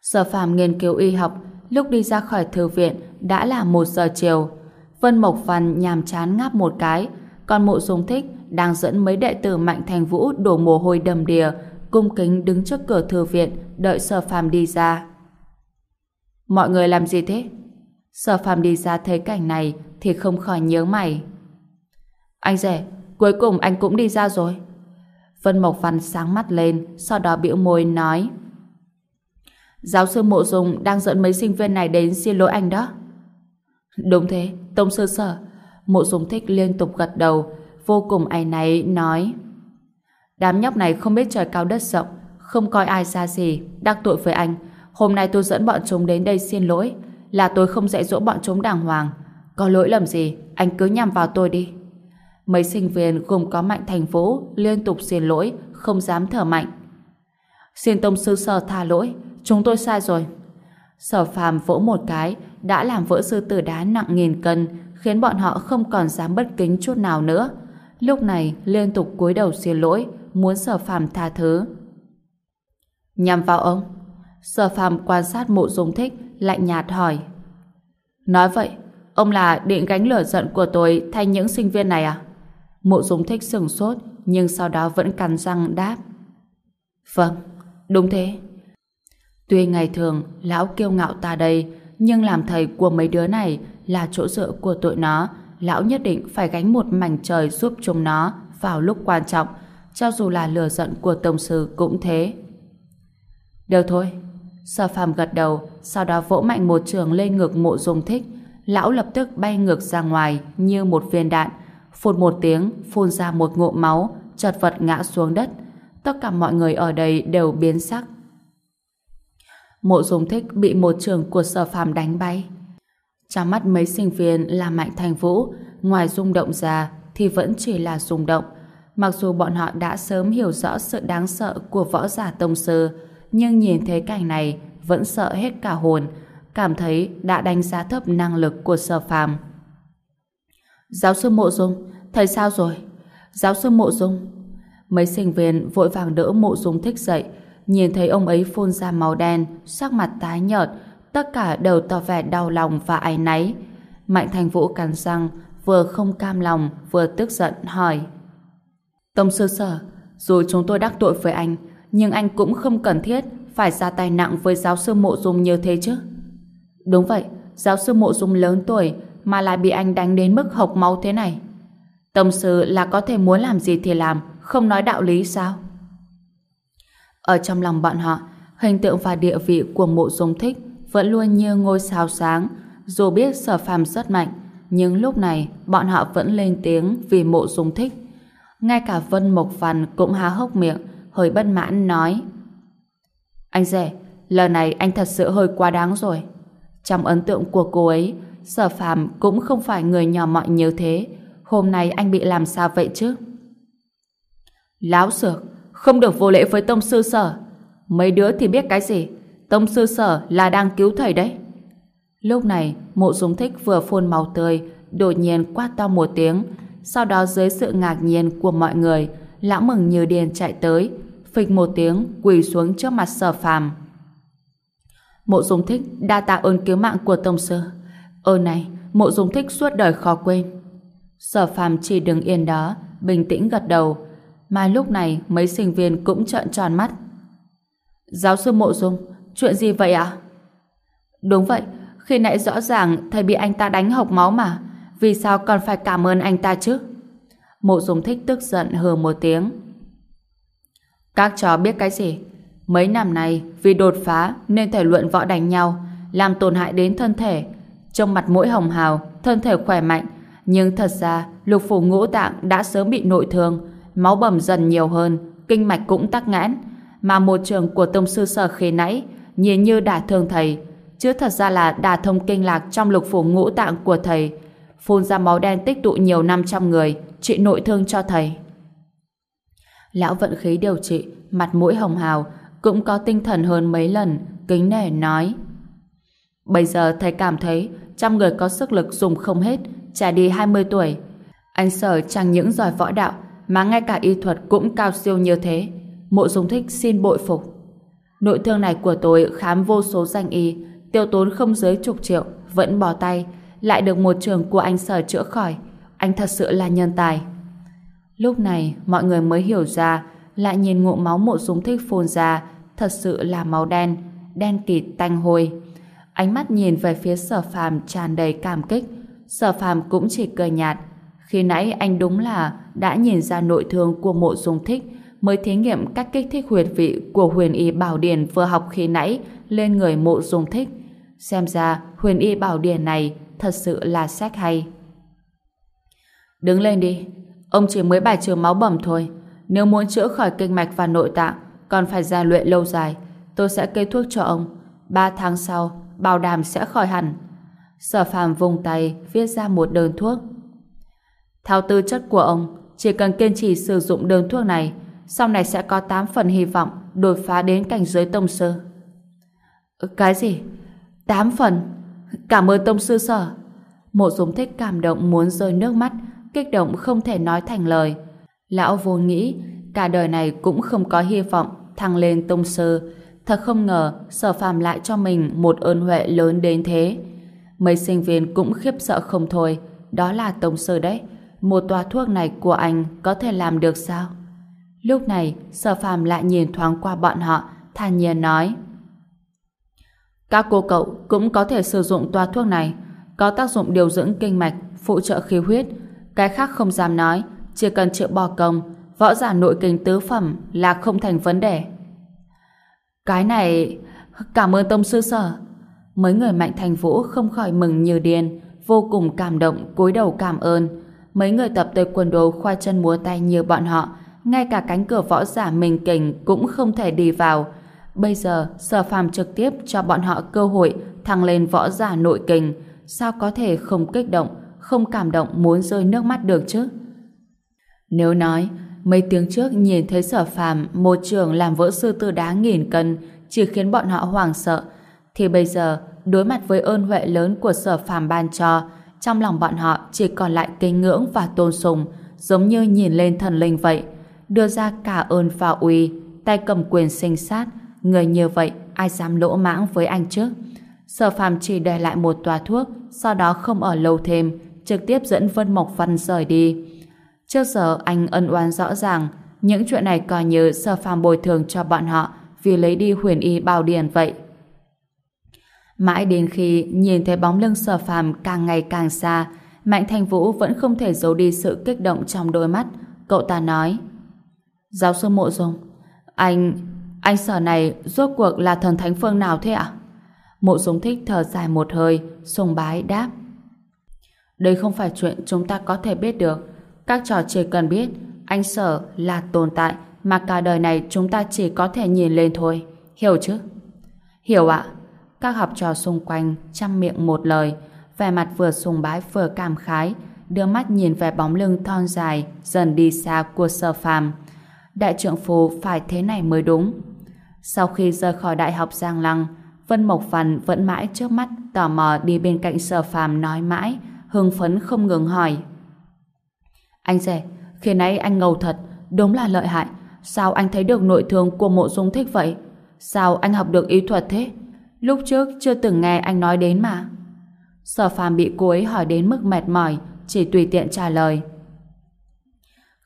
Sở phàm nghiên cứu y học, lúc đi ra khỏi thư viện đã là một giờ chiều. Vân Mộc Văn nhàm chán ngáp một cái, còn mộ dung thích đang dẫn mấy đệ tử Mạnh Thành Vũ đổ mồ hôi đầm đìa, cung kính đứng trước cửa thư viện đợi sở phàm đi ra. Mọi người làm gì thế? Sở phàm đi ra thấy cảnh này thì không khỏi nhớ mày. Anh rể, cuối cùng anh cũng đi ra rồi. Vân Mộc Văn sáng mắt lên, sau đó biểu môi nói Giáo sư Mộ Dung đang dẫn mấy sinh viên này đến xin lỗi anh đó. Đúng thế, Tông Sư Sở. Mộ Dung thích liên tục gật đầu, vô cùng áy náy nói Đám nhóc này không biết trời cao đất rộng, không coi ai ra gì, đắc tội với anh. Hôm nay tôi dẫn bọn chúng đến đây xin lỗi, là tôi không dạy dỗ bọn chúng đàng hoàng. Có lỗi lầm gì, anh cứ nhằm vào tôi đi. Mấy sinh viên gồm có Mạnh Thành Vũ liên tục xin lỗi, không dám thở mạnh. Xin Tông Sư Sở tha lỗi, chúng tôi sai rồi. Sở phàm vỗ một cái, đã làm vỡ sư tử đá nặng nghìn cân, khiến bọn họ không còn dám bất kính chút nào nữa. Lúc này liên tục cúi đầu xin lỗi, muốn sở phàm tha thứ. Nhằm vào ông, sở phàm quan sát mộ dung thích, lạnh nhạt hỏi. Nói vậy, ông là định gánh lửa giận của tôi thay những sinh viên này à? Mộ dung thích sừng sốt, nhưng sau đó vẫn cắn răng đáp. Vâng, đúng thế. Tuy ngày thường lão kiêu ngạo ta đây, nhưng làm thầy của mấy đứa này là chỗ dựa của tụi nó, lão nhất định phải gánh một mảnh trời giúp chúng nó vào lúc quan trọng, cho dù là lừa giận của tổng sư cũng thế. Được thôi. Sở phàm gật đầu, sau đó vỗ mạnh một trường lên ngực mộ dung thích. Lão lập tức bay ngược ra ngoài như một viên đạn, phụt một tiếng, phun ra một ngụm máu, chật vật ngã xuống đất. Tất cả mọi người ở đây đều biến sắc. Mộ dung thích bị một trường của sở phàm đánh bay. Trong mắt mấy sinh viên là Mạnh Thành Vũ, ngoài rung động ra thì vẫn chỉ là rung động. Mặc dù bọn họ đã sớm hiểu rõ sự đáng sợ của võ giả tông sư, nhưng nhìn thấy cảnh này vẫn sợ hết cả hồn, cảm thấy đã đánh giá thấp năng lực của sở phàm. Giáo sư Mộ Dung, thầy sao rồi? Giáo sư Mộ Dung. Mấy sinh viên vội vàng đỡ Mộ Dung thích dậy, nhìn thấy ông ấy phun ra máu đen, sắc mặt tái nhợt, tất cả đều tỏ vẻ đau lòng và áy náy. Mạnh Thành Vũ cắn răng, vừa không cam lòng, vừa tức giận hỏi. Tông sư sở, dù chúng tôi đắc tội với anh, nhưng anh cũng không cần thiết phải ra tay nặng với giáo sư mộ dung như thế chứ. Đúng vậy, giáo sư mộ dung lớn tuổi mà lại bị anh đánh đến mức hộc máu thế này. Tông sư là có thể muốn làm gì thì làm, không nói đạo lý sao? Ở trong lòng bọn họ, hình tượng và địa vị của mộ dung thích vẫn luôn như ngôi sao sáng, dù biết sở phàm rất mạnh, nhưng lúc này bọn họ vẫn lên tiếng vì mộ dung thích. Ngay cả Vân Mộc Văn cũng há hốc miệng, hơi bất mãn nói Anh rể, lần này anh thật sự hơi quá đáng rồi. Trong ấn tượng của cô ấy, sở phàm cũng không phải người nhỏ mọn như thế. Hôm nay anh bị làm sao vậy chứ? Láo xược, không được vô lễ với tông sư sở. Mấy đứa thì biết cái gì? Tông sư sở là đang cứu thầy đấy. Lúc này, mộ dung thích vừa phun màu tươi, đột nhiên quát to một tiếng. Sau đó dưới sự ngạc nhiên của mọi người, lão mừng như điên chạy tới, phịch một tiếng quỳ xuống trước mặt sở phàm. Mộ dung thích đa tạ ơn cứu mạng của tông sư. Ơn này, mộ dung thích suốt đời khó quên. Sở phàm chỉ đứng yên đó, bình tĩnh gật đầu. Mà lúc này mấy sinh viên cũng trợn tròn mắt. Giáo sư mộ dung, chuyện gì vậy ạ? Đúng vậy, khi nãy rõ ràng thầy bị anh ta đánh hộc máu mà. Vì sao còn phải cảm ơn anh ta chứ? Mộ dung thích tức giận hừ một tiếng. Các trò biết cái gì? Mấy năm nay vì đột phá nên thể luận võ đánh nhau làm tổn hại đến thân thể. Trong mặt mũi hồng hào, thân thể khỏe mạnh Nhưng thật ra, lục phủ ngũ tạng đã sớm bị nội thương, máu bầm dần nhiều hơn, kinh mạch cũng tắc nghẽn. Mà một trường của tông sư sở khi nãy, nhìn như đả thương thầy, chứ thật ra là đả thông kinh lạc trong lục phủ ngũ tạng của thầy, phun ra máu đen tích tụ nhiều năm trong người, trị nội thương cho thầy. Lão vận khí điều trị, mặt mũi hồng hào, cũng có tinh thần hơn mấy lần, kính nể nói. Bây giờ thầy cảm thấy trăm người có sức lực dùng không hết, trả đi 20 tuổi. Anh sở chẳng những giỏi võ đạo, mà ngay cả y thuật cũng cao siêu như thế. Mộ dung thích xin bội phục. Nội thương này của tôi khám vô số danh y, tiêu tốn không dưới chục triệu, vẫn bỏ tay, lại được một trường của anh sở chữa khỏi. Anh thật sự là nhân tài. Lúc này, mọi người mới hiểu ra, lại nhìn ngụm máu mộ dung thích phun ra, thật sự là máu đen, đen kịt tanh hôi. Ánh mắt nhìn về phía sở phàm tràn đầy cảm kích, sở phàm cũng chỉ cười nhạt. Khi nãy anh đúng là đã nhìn ra nội thương của mộ dung thích, mới thí nghiệm các kích thích huyệt vị của huyền y bảo điển vừa học khi nãy lên người mộ dung thích. Xem ra huyền y bảo điển này thật sự là sách hay. Đứng lên đi, ông chỉ mới bài trừ máu bầm thôi. Nếu muốn chữa khỏi kinh mạch và nội tạng, còn phải rèn luyện lâu dài, tôi sẽ kê thuốc cho ông. Ba tháng sau, bảo đảm sẽ khỏi hẳn. Sở phàm vùng tay, viết ra một đơn thuốc. Theo tư chất của ông, chỉ cần kiên trì sử dụng đơn thuốc này, sau này sẽ có 8 phần hy vọng đột phá đến cảnh giới tông sư. Cái gì? 8 phần? Cảm ơn tông sư sở. Mộ dung thích cảm động muốn rơi nước mắt, kích động không thể nói thành lời. Lão vô nghĩ, cả đời này cũng không có hy vọng thăng lên tông sư. Thật không ngờ sở phàm lại cho mình một ơn huệ lớn đến thế. Mấy sinh viên cũng khiếp sợ không thôi. Đó là tông sư đấy. Một tòa thuốc này của anh có thể làm được sao? Lúc này, sở phàm lại nhìn thoáng qua bọn họ, than nhiên nói. Các cô cậu cũng có thể sử dụng toa thuốc này, có tác dụng điều dưỡng kinh mạch, phụ trợ khí huyết. Cái khác không dám nói, chỉ cần chịu bò công, võ giả nội kinh tứ phẩm là không thành vấn đề. Cái này... Cảm ơn Tông Sư Sở. Mấy người mạnh thành vũ không khỏi mừng như điên, vô cùng cảm động, cúi đầu cảm ơn. Mấy người tập tới quần đồ khoa chân múa tay như bọn họ, ngay cả cánh cửa võ giả mình kình cũng không thể đi vào. Bây giờ, sở phàm trực tiếp cho bọn họ cơ hội thăng lên võ giả nội kình. Sao có thể không kích động, không cảm động muốn rơi nước mắt được chứ? Nếu nói, mấy tiếng trước nhìn thấy sở phàm một trường làm vỡ sư tư đá nghìn cân chỉ khiến bọn họ hoảng sợ, thì bây giờ, đối mặt với ơn huệ lớn của sở phàm ban cho, trong lòng bọn họ chỉ còn lại kính ngưỡng và tôn sùng, giống như nhìn lên thần linh vậy đưa ra cả ơn và uy, tay cầm quyền sinh sát, người như vậy ai dám lỗ mãng với anh chứ? Sở phàm chỉ để lại một tòa thuốc, sau đó không ở lâu thêm, trực tiếp dẫn Vân Mộc Văn rời đi. Trước giờ anh ân oán rõ ràng, những chuyện này coi như sở phàm bồi thường cho bọn họ vì lấy đi huyền y bào điền vậy. Mãi đến khi nhìn thấy bóng lưng sở phàm càng ngày càng xa, Mạnh Thành Vũ vẫn không thể giấu đi sự kích động trong đôi mắt. Cậu ta nói Giáo sư Mộ Dung, anh... anh sở này rốt cuộc là thần thánh phương nào thế ạ? Mộ Dung thích thở dài một hơi, sùng bái đáp. Đây không phải chuyện chúng ta có thể biết được. Các trò chỉ cần biết anh sở là tồn tại mà cả đời này chúng ta chỉ có thể nhìn lên thôi. Hiểu chứ? Hiểu ạ. Các học trò xung quanh chăm miệng một lời, vẻ mặt vừa sùng bái vừa cảm khái, đưa mắt nhìn về bóng lưng thon dài dần đi xa của sở phàm đại trưởng phu phải thế này mới đúng. Sau khi rời khỏi đại học Giang Lăng, Vân Mộc Văn vẫn mãi trước mắt tò mò đi bên cạnh sở phàm nói mãi, hưng phấn không ngừng hỏi. Anh rể, khi nãy anh ngầu thật, đúng là lợi hại. Sao anh thấy được nội thương của mộ dung thích vậy? Sao anh học được ý thuật thế? Lúc trước chưa từng nghe anh nói đến mà. Sở phàm bị cô ấy hỏi đến mức mệt mỏi, chỉ tùy tiện trả lời.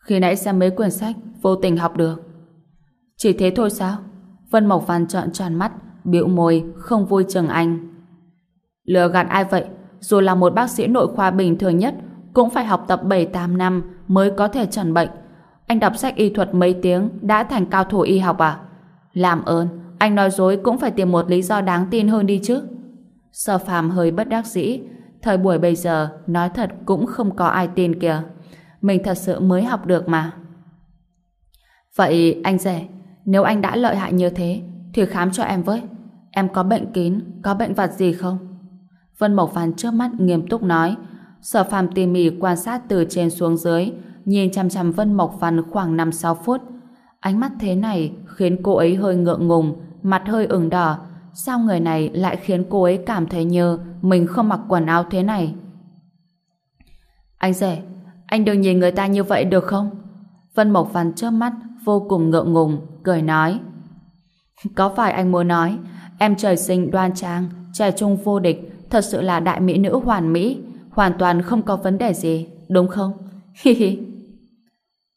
Khi nãy xem mấy quyển sách, vô tình học được. Chỉ thế thôi sao? Vân Mộc Văn trợn tròn mắt, biểu môi, không vui chừng anh. Lừa gạt ai vậy? Dù là một bác sĩ nội khoa bình thường nhất, cũng phải học tập 7-8 năm mới có thể trần bệnh. Anh đọc sách y thuật mấy tiếng đã thành cao thủ y học à? Làm ơn, anh nói dối cũng phải tìm một lý do đáng tin hơn đi chứ. Sở phàm hơi bất đắc dĩ, thời buổi bây giờ nói thật cũng không có ai tin kìa. Mình thật sự mới học được mà. Vậy anh rể, nếu anh đã lợi hại như thế, thì khám cho em với. Em có bệnh kín, có bệnh vặt gì không? Vân Mộc Phan trước mắt nghiêm túc nói. Sở phàm tỉ mỉ quan sát từ trên xuống dưới, nhìn chăm chăm Vân Mộc Phan khoảng 5-6 phút. Ánh mắt thế này khiến cô ấy hơi ngượng ngùng, mặt hơi ửng đỏ. Sao người này lại khiến cô ấy cảm thấy như mình không mặc quần áo thế này? Anh rể, anh đừng nhìn người ta như vậy được không? Vân Mộc Văn chớp mắt, vô cùng ngượng ngùng, cười nói. [LAUGHS] Có phải anh muốn nói, em trời sinh đoan trang, trẻ trung vô địch, thật sự là đại mỹ nữ hoàn mỹ, hoàn toàn không có vấn đề gì, đúng không? [LAUGHS] Hi hi.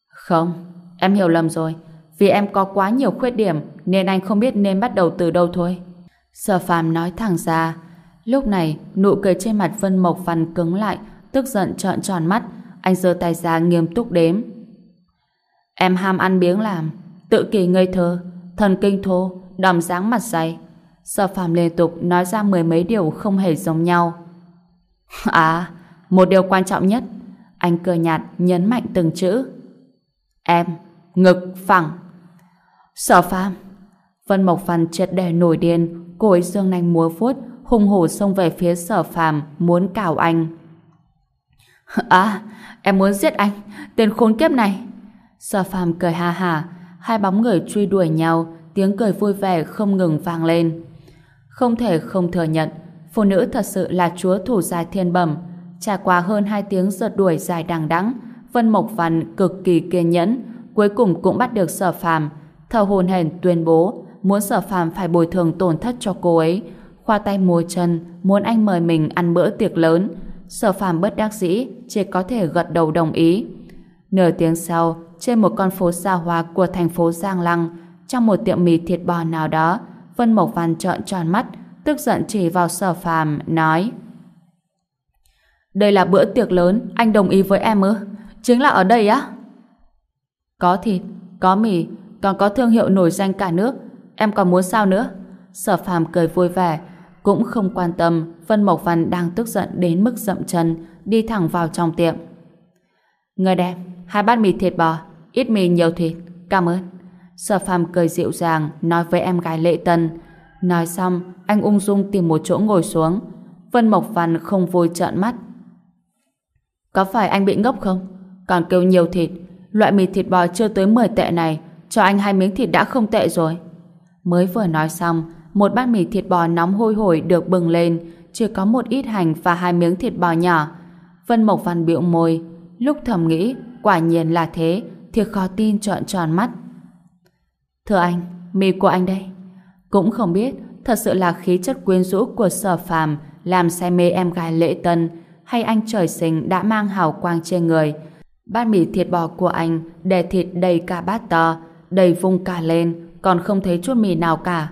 Không, em hiểu lầm rồi. Vì em có quá nhiều khuyết điểm nên anh không biết nên bắt đầu từ đâu thôi. Sở phàm nói thẳng ra. Lúc này, nụ cười trên mặt Vân Mộc Văn cứng lại, tức giận trợn tròn mắt. Anh giơ tay ra nghiêm túc đếm. Em ham ăn biếng làm, tự kỳ ngây thơ, thần kinh thô, đòm dáng mặt dày. Sở phàm liên tục nói ra mười mấy điều không hề giống nhau. [LAUGHS] À, một điều quan trọng nhất. Anh cười nhạt nhấn mạnh từng chữ. Em, ngực, phẳng. Sở phàm. Vân Mộc Văn triệt để nổi điên, cô ấy dương nanh múa vuốt, hung hổ xông về phía sở phàm, muốn cào anh. [LAUGHS] À, em muốn giết anh, tên khốn kiếp này. Sở phàm cười ha ha, hai bóng người truy đuổi nhau, tiếng cười vui vẻ không ngừng vang lên. Không thể không thừa nhận, phụ nữ thật sự là chúa thủ dài thiên bẩm. Trải qua hơn hai tiếng rượt đuổi dài đằng đẵng, Vân Mộc Văn cực kỳ kiên nhẫn, cuối cùng cũng bắt được sở phàm, thở hồn hển tuyên bố muốn sở phàm phải bồi thường tổn thất cho cô ấy, khoa tay múa chân, muốn anh mời mình ăn bữa tiệc lớn. Sở phàm bất đắc dĩ, chỉ có thể gật đầu đồng ý. Nửa tiếng sau, trên một con phố xa hoa của thành phố Giang Lăng, trong một tiệm mì thịt bò nào đó, Vân Mộc Văn trợn tròn mắt, tức giận chỉ vào sở phàm, nói Đây là bữa tiệc lớn, anh đồng ý với em ư? Chính là ở đây á? Có thịt, có mì, còn có thương hiệu nổi danh cả nước. Em còn muốn sao nữa? Sở phàm cười vui vẻ, cũng không quan tâm Vân Mộc Văn đang tức giận đến mức dậm chân, đi thẳng vào trong tiệm. Người đẹp, hai bát mì thịt bò, ít mì nhiều thịt, cảm ơn. Sở phàm cười dịu dàng, nói với em gái lệ tân. Nói xong, anh ung dung tìm một chỗ ngồi xuống. Vân Mộc Văn không vui trợn mắt. Có phải anh bị ngốc không? Còn kêu nhiều thịt, loại mì thịt bò chưa tới 10 tệ này, cho anh hai miếng thịt đã không tệ rồi. Mới vừa nói xong, một bát mì thịt bò nóng hôi hổi được bừng lên, chỉ có một ít hành và hai miếng thịt bò nhỏ. Vân Mộc Văn biểu môi, lúc thầm nghĩ, quả nhiên là thế, thiệt khó tin trợn tròn mắt. Thưa anh, mì của anh đây. Cũng không biết, thật sự là khí chất quyến rũ của sở phàm làm say mê em gái lễ tân, hay anh trời sinh đã mang hào quang trên người. Bát mì thịt bò của anh để thịt đầy cả bát to, đầy vung cả lên, còn không thấy chút mì nào cả.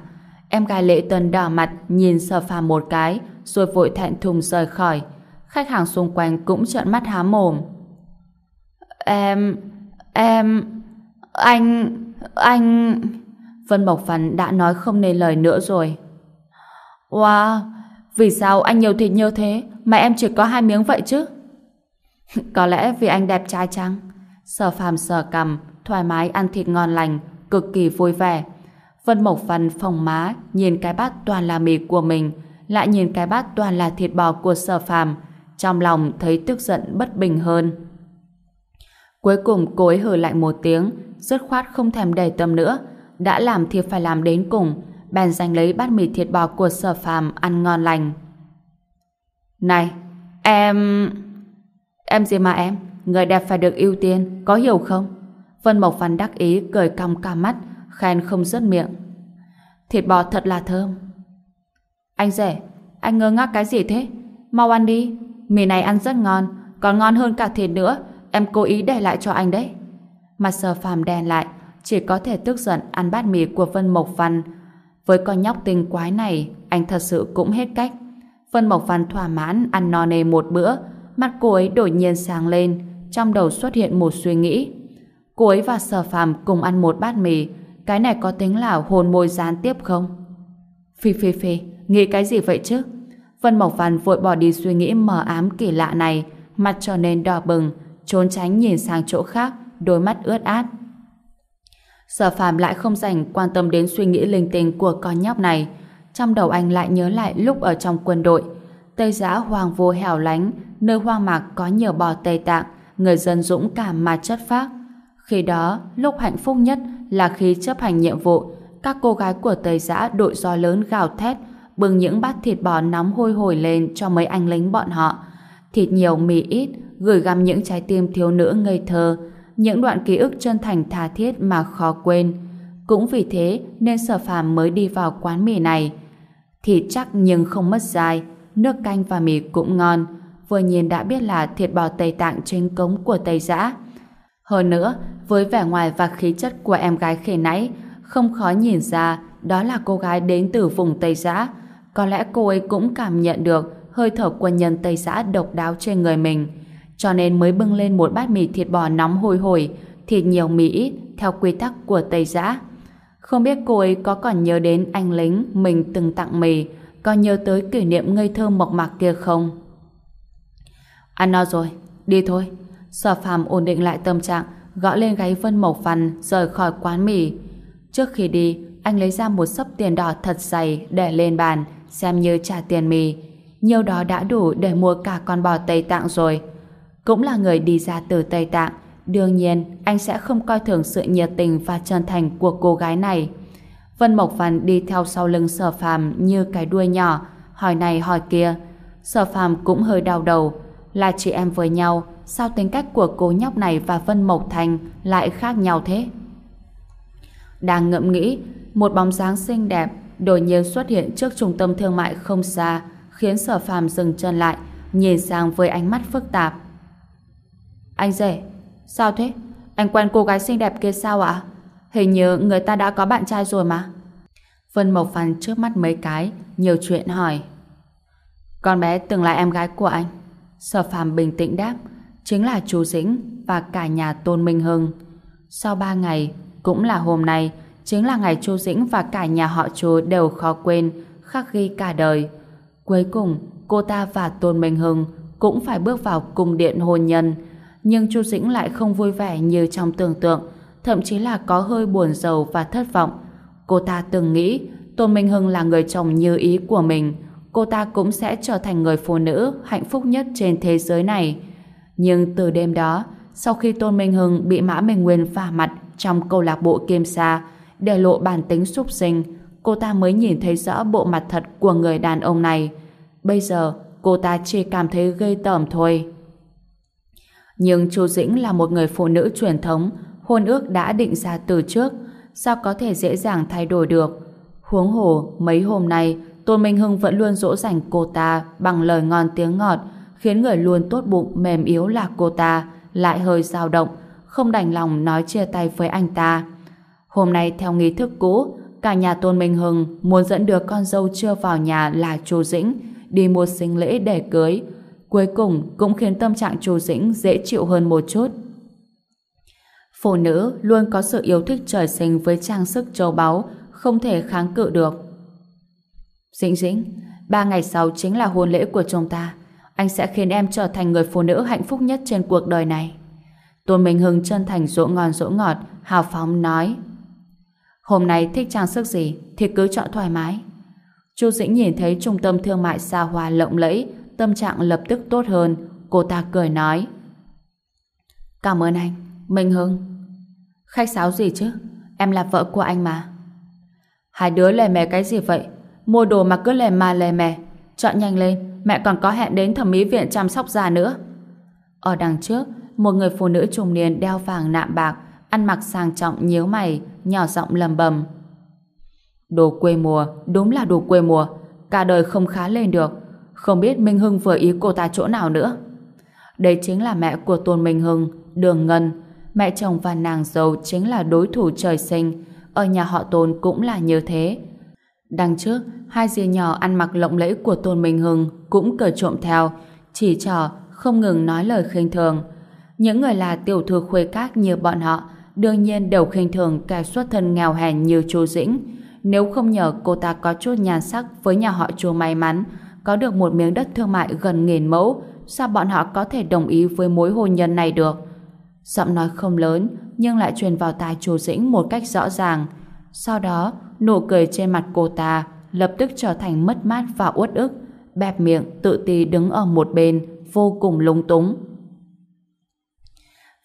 Em gái lễ tân đỏ mặt nhìn sở phàm một cái, rồi vội thẹn thùng rời khỏi. Khách hàng xung quanh cũng trợn mắt há mồm. Em... em... anh... anh... Vân Bộc Phấn đã nói không nên lời nữa rồi. Wow, vì sao anh nhiều thịt như thế mà em chỉ có hai miếng vậy chứ? [LAUGHS] có lẽ vì anh đẹp trai chăng? Sở phàm sở cầm, thoải mái ăn thịt ngon lành, cực kỳ vui vẻ. Vân Mộc Văn phòng má, nhìn cái bát toàn là mì của mình, lại nhìn cái bát toàn là thịt bò của sở phàm, trong lòng thấy tức giận bất bình hơn. Cuối cùng cô ấy hừ lạnh một tiếng, dứt khoát không thèm để tâm nữa, đã làm thì phải làm đến cùng, bèn giành lấy bát mì thịt bò của sở phàm ăn ngon lành. Này, em... Em gì mà em? Người đẹp phải được ưu tiên, có hiểu không? Vân Mộc Văn đắc ý cười cong cả mắt, khen không dứt miệng. Thịt bò thật là thơm. Anh rể, anh ngơ ngác cái gì thế? Mau ăn đi, mì này ăn rất ngon, còn ngon hơn cả thịt nữa, em cố ý để lại cho anh đấy. Mặt sờ phàm đèn lại, chỉ có thể tức giận ăn bát mì của Vân Mộc Văn. Với con nhóc tinh quái này, anh thật sự cũng hết cách. Vân Mộc Văn thỏa mãn ăn no nê một bữa, mắt cô ấy đột nhiên sáng lên, trong đầu xuất hiện một suy nghĩ. Cô ấy và Sở Phàm cùng ăn một bát mì, cái này có tính là hồn môi gián tiếp không? Phi phi phi, nghĩ cái gì vậy chứ? Vân Mộc Văn vội bỏ đi suy nghĩ mờ ám kỳ lạ này, mặt trở nên đỏ bừng, trốn tránh nhìn sang chỗ khác, đôi mắt ướt át. Sở phàm lại không dành quan tâm đến suy nghĩ linh tinh của con nhóc này. Trong đầu anh lại nhớ lại lúc ở trong quân đội. Tây giã hoàng vô hẻo lánh, nơi hoang mạc có nhiều bò Tây Tạng, người dân dũng cảm mà chất phác. Khi đó, lúc hạnh phúc nhất là khi chấp hành nhiệm vụ, các cô gái của Tây giã đội gió lớn gào thét, bưng những bát thịt bò nóng hôi hổi lên cho mấy anh lính bọn họ. Thịt nhiều mì ít, gửi gắm những trái tim thiếu nữ ngây thơ, những đoạn ký ức chân thành tha thiết mà khó quên. Cũng vì thế nên sở phàm mới đi vào quán mì này. Thịt chắc nhưng không mất dai, nước canh và mì cũng ngon, vừa nhìn đã biết là thịt bò Tây Tạng trên cống của Tây Giã. Hơn nữa, với vẻ ngoài và khí chất của em gái khi nãy, không khó nhìn ra đó là cô gái đến từ vùng Tây Giã. Có lẽ cô ấy cũng cảm nhận được hơi thở quân nhân Tây Giã độc đáo trên người mình cho nên mới bưng lên một bát mì thịt bò nóng hôi hổi, thịt nhiều mì ít, theo quy tắc của Tây Giã. Không biết cô ấy có còn nhớ đến anh lính mình từng tặng mì, có nhớ tới kỷ niệm ngây thơ mộc mạc kia không? Ăn no rồi, đi thôi. Sở phàm ổn định lại tâm trạng, gõ lên gáy Vân Mộc Văn rời khỏi quán mì. Trước khi đi, anh lấy ra một sấp tiền đỏ thật dày để lên bàn, xem như trả tiền mì. Nhiều đó đã đủ để mua cả con bò Tây Tạng rồi cũng là người đi ra từ Tây Tạng, đương nhiên anh sẽ không coi thường sự nhiệt tình và chân thành của cô gái này. Vân Mộc Văn đi theo sau lưng Sở Phàm như cái đuôi nhỏ, hỏi này hỏi kia. Sở Phàm cũng hơi đau đầu, là chị em với nhau, sao tính cách của cô nhóc này và Vân Mộc Thành lại khác nhau thế? Đang ngẫm nghĩ, một bóng dáng xinh đẹp đột nhiên xuất hiện trước trung tâm thương mại không xa, khiến Sở Phàm dừng chân lại, nhìn sang với ánh mắt phức tạp. Anh rể, sao thế? Anh quen cô gái xinh đẹp kia sao ạ? Hình như người ta đã có bạn trai rồi mà. Vân Mộc Phan trước mắt mấy cái, nhiều chuyện hỏi. Con bé từng là em gái của anh. Sở phàm bình tĩnh đáp, chính là chú Dĩnh và cả nhà Tôn Minh Hưng. Sau ba ngày, cũng là hôm nay, chính là ngày chú Dĩnh và cả nhà họ chú đều khó quên, khắc ghi cả đời. Cuối cùng, cô ta và Tôn Minh Hưng cũng phải bước vào cung điện hôn nhân, nhưng chú Dĩnh lại không vui vẻ như trong tưởng tượng, thậm chí là có hơi buồn rầu và thất vọng. Cô ta từng nghĩ Tôn Minh Hưng là người chồng như ý của mình, cô ta cũng sẽ trở thành người phụ nữ hạnh phúc nhất trên thế giới này. Nhưng từ đêm đó, sau khi Tôn Minh Hưng bị Mã Minh Nguyên phả mặt trong câu lạc bộ Kim Sa, để lộ bản tính súc sinh, cô ta mới nhìn thấy rõ bộ mặt thật của người đàn ông này. Bây giờ, cô ta chỉ cảm thấy ghê tởm thôi. Nhưng Chu Dĩnh là một người phụ nữ truyền thống, hôn ước đã định ra từ trước, sao có thể dễ dàng thay đổi được. Huống hồ, mấy hôm nay, Tôn Minh Hưng vẫn luôn dỗ dành cô ta bằng lời ngon tiếng ngọt, khiến người luôn tốt bụng mềm yếu là cô ta lại hơi dao động, không đành lòng nói chia tay với anh ta. Hôm nay theo nghi thức cũ, cả nhà Tôn Minh Hưng muốn dẫn được con dâu chưa vào nhà là Chu Dĩnh đi mua sinh lễ để cưới, cuối cùng cũng khiến tâm trạng Chu Dĩnh dễ chịu hơn một chút. Phụ nữ luôn có sự yêu thích trời sinh với trang sức châu báu, không thể kháng cự được. Dĩnh Dĩnh, ba ngày sau chính là hôn lễ của chúng ta. Anh sẽ khiến em trở thành người phụ nữ hạnh phúc nhất trên cuộc đời này. Tôn Minh Hưng chân thành dỗ ngon dỗ ngọt, hào phóng nói. Hôm nay thích trang sức gì thì cứ chọn thoải mái. Chu Dĩnh nhìn thấy trung tâm thương mại xa hoa lộng lẫy, tâm trạng lập tức tốt hơn. Cô ta cười nói. Cảm ơn anh, Minh Hưng. Khách sáo gì chứ? Em là vợ của anh mà. Hai đứa lề mè cái gì vậy? Mua đồ mà cứ lề mà lề mè. Chọn nhanh lên, mẹ còn có hẹn đến thẩm mỹ viện chăm sóc da nữa. Ở đằng trước, một người phụ nữ trung niên đeo vàng nạm bạc, ăn mặc sang trọng nhíu mày, nhỏ giọng lầm bầm. Đồ quê mùa, đúng là đồ quê mùa. Cả đời không khá lên được. Không biết Minh Hưng vừa ý cô ta chỗ nào nữa. Đây chính là mẹ của Tôn Minh Hưng, Đường Ngân. Mẹ chồng và nàng dâu chính là đối thủ trời sinh. Ở nhà họ Tôn cũng là như thế. Đằng trước, hai dì nhỏ ăn mặc lộng lẫy của Tôn Minh Hưng cũng cờ trộm theo, chỉ trò, không ngừng nói lời khinh thường. Những người là tiểu thư khuê các như bọn họ, đương nhiên đều khinh thường kẻ xuất thân nghèo hèn như chú Dĩnh. Nếu không nhờ cô ta có chút nhan sắc với nhà họ Chu may mắn, có được một miếng đất thương mại gần nghìn mẫu, sao bọn họ có thể đồng ý với mối hôn nhân này được? Giọng nói không lớn, nhưng lại truyền vào tai Chu Dĩnh một cách rõ ràng. Sau đó, nụ cười trên mặt cô ta lập tức trở thành mất mát và uất ức, bẹp miệng tự ti đứng ở một bên, vô cùng lung túng.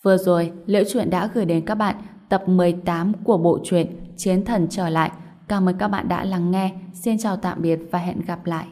Vừa rồi, Liễu Chuyện đã gửi đến các bạn tập 18 của bộ truyện Chiến Thần Trở Lại. Cảm ơn các bạn đã lắng nghe. Xin chào tạm biệt và hẹn gặp lại.